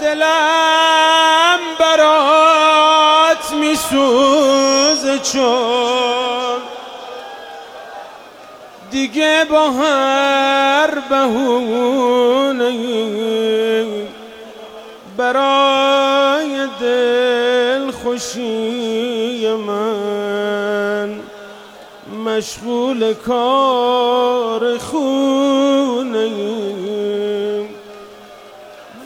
دلم برات میسوزه چون دیگه با هر بهونه برای دل خوشی من مشغول کار خونه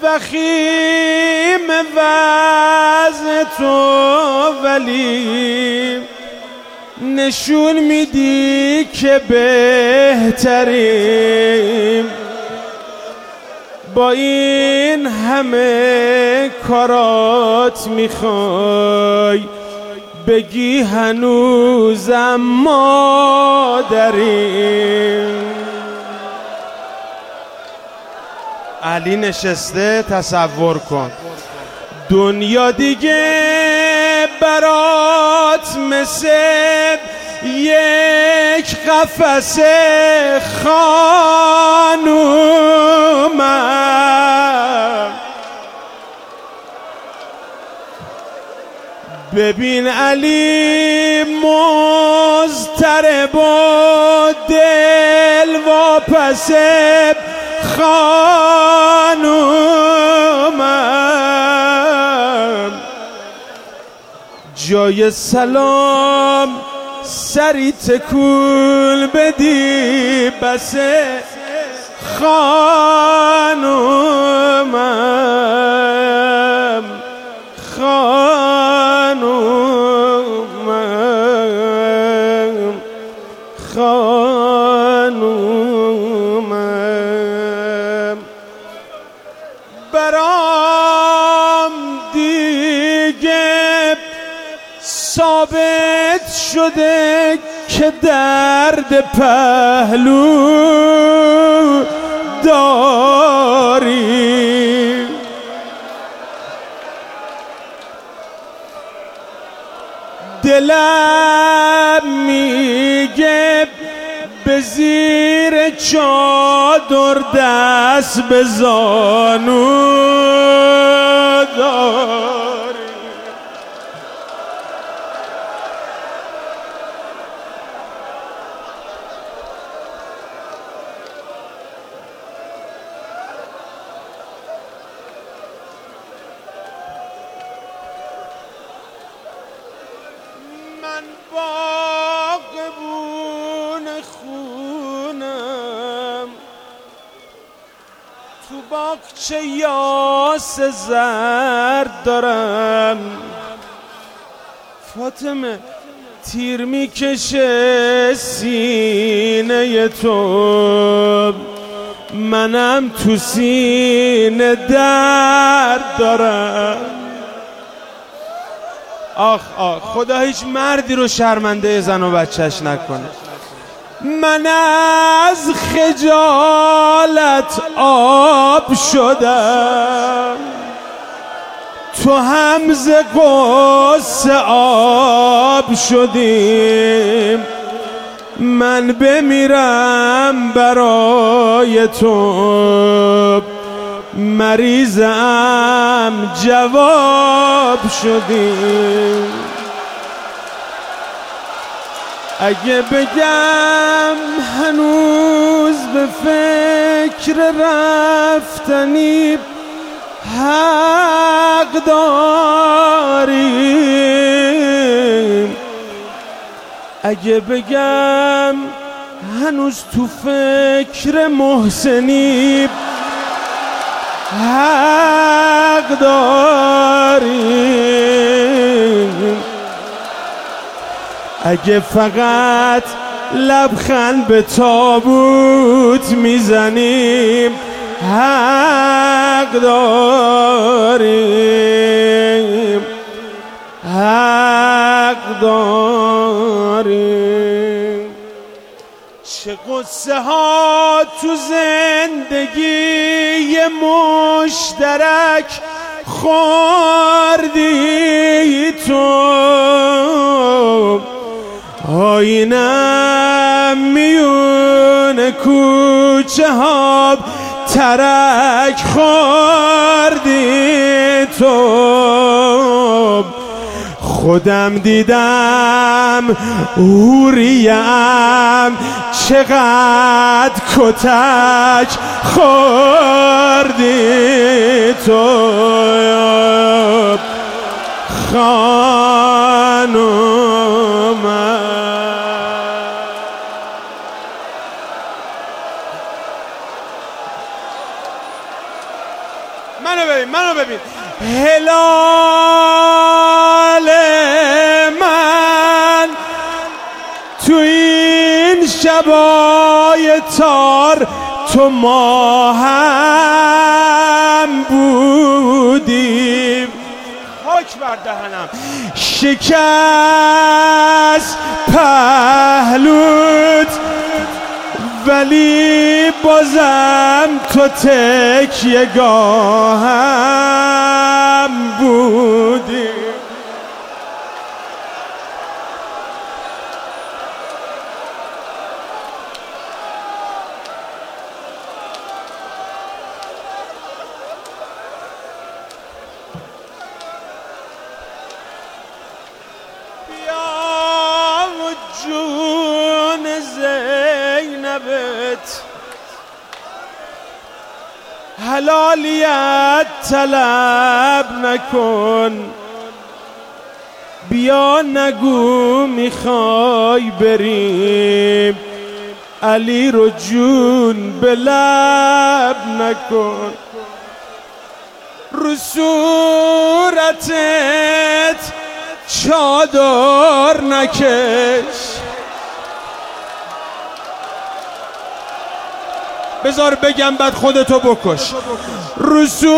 وخیم وضع تو ولی نشون میدی که بهتریم. با این همه کارات می‌خوای بگی هنوزم ما داریم علی نشسته تصور کن. دنیا دیگه برات مثل یک قفس خانومم ببین علی مزتر و دل و پس خانومم. جای سلام سری تکون بدی بسه خانومم. خانومم. خانومم. ثابت شده که درد پهلو داری دلم میگه به زیر چادر دست به زانو داری تو باغچه یاس زرد دارم؟ فاطمه تیر می‌کشه سینه تو. منم تو سینه درد دارم. آخ آخ خدا هیچ مردی رو شرمنده زن و بچهش نکنه. من از خجالت آب شدم. تو هم ز آب شدیم. من بمیرم برای تو. مریضم جواب شدی اگه بگم هنوز به فکر رفتنی حق داریم. اگه بگم هنوز تو فکر محسنی حق داریم. اگه فقط لبخند به تابوت می‌زنیم حق داریم. حق داریم. چه قصه ها تو زندگی مشترک خوردی. آینم میون کوچه ها ترک خوردی تو. خودم دیدم هوریم چقدر کتک خوردی تو. خانومم. منو ببین. هلال من تو این شبای تار تو ما هم بودیم. خاک بر دهنم. شکست پهلوت ولی بازم تو تکیه گاهم بودی. حلالیت طلب نکن. بیا نگو می‌خوای بریم. علی رو جون به لب نکن. رو چادر نکش. بذار بگم بعد خودتو بکش. رو صورتت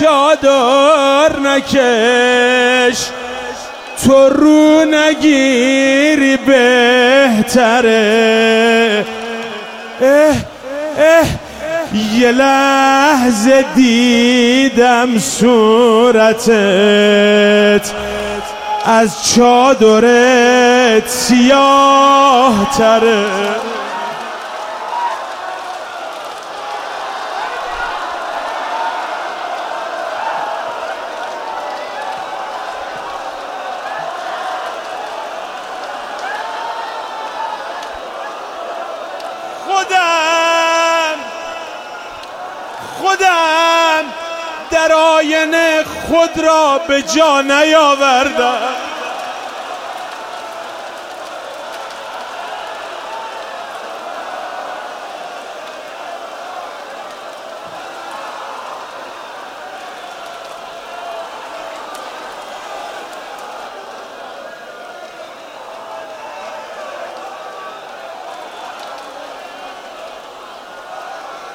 چادر نکش. تو رو نگیری بهتره. اه اه یه لحظه دیدم صورتت. از چادرت سیاه تره خودم خودم در آینه خود را به جا نیاوردم.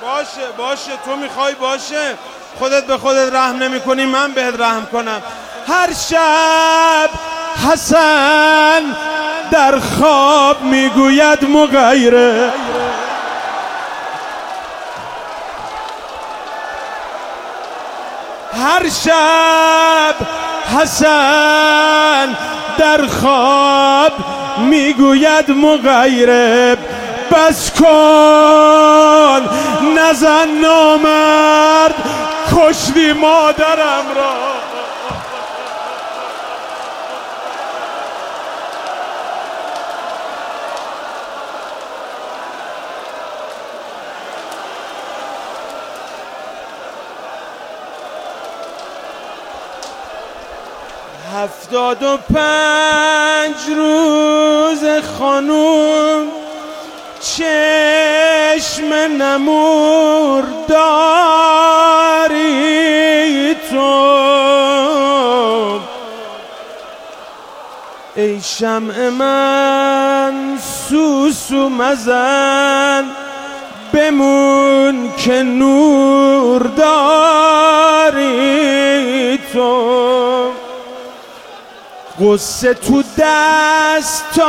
باشه باشه تو می‌خوای باشه. خودت به خودت رحم نمی کنی من بهت رحم کنم. هر شب حسن در خواب می‌گوید مغیره. هر شب حسن در خواب می‌گوید مغیره. بس کن نزن نامرد کشتی مادرم را. هفتاد و پنج روز خانوم. چشم نمور داری تو. ای شمع من سوسو مزن بمون که نور داری تو. قصه تو دستاس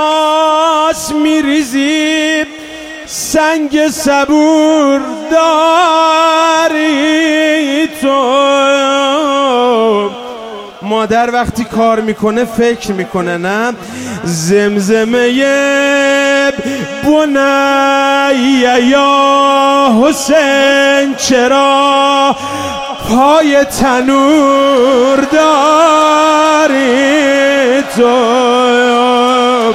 میریزی. سنگ صبور داری تو. مادر وقتی کار می‌کنه فکر می‌کنه نه؟ زمزمه بنی یا حسین چرا پای تنور داری تو؟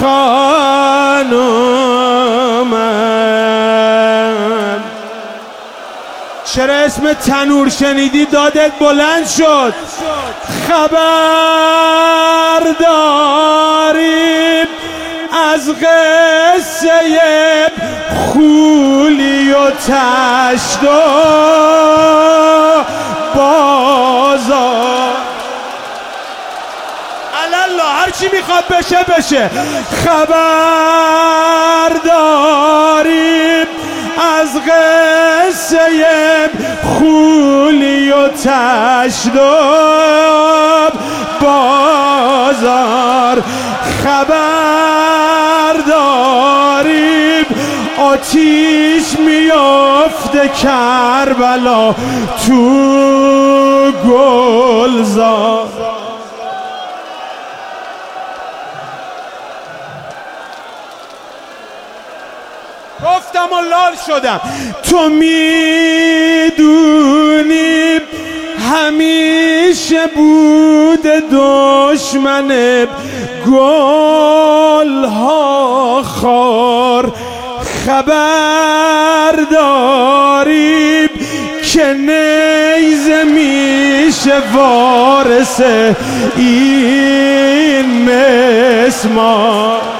خانم چرا اسم تنور شنیدی؟ دادت بلند شد. خبر داریم از قصه خولی و تشت و بازار الله هر چی می‌خواد بشه بشه. خبر داریم از قصه خولی و و بازار خبر داریم آتیش میافته کربلا تو گلزار. گفتم و لال شدم. تو می‌دونی همیشه بود دشمن گل ها خار. خبر داریم که نیزه میشه وارث این مسمار.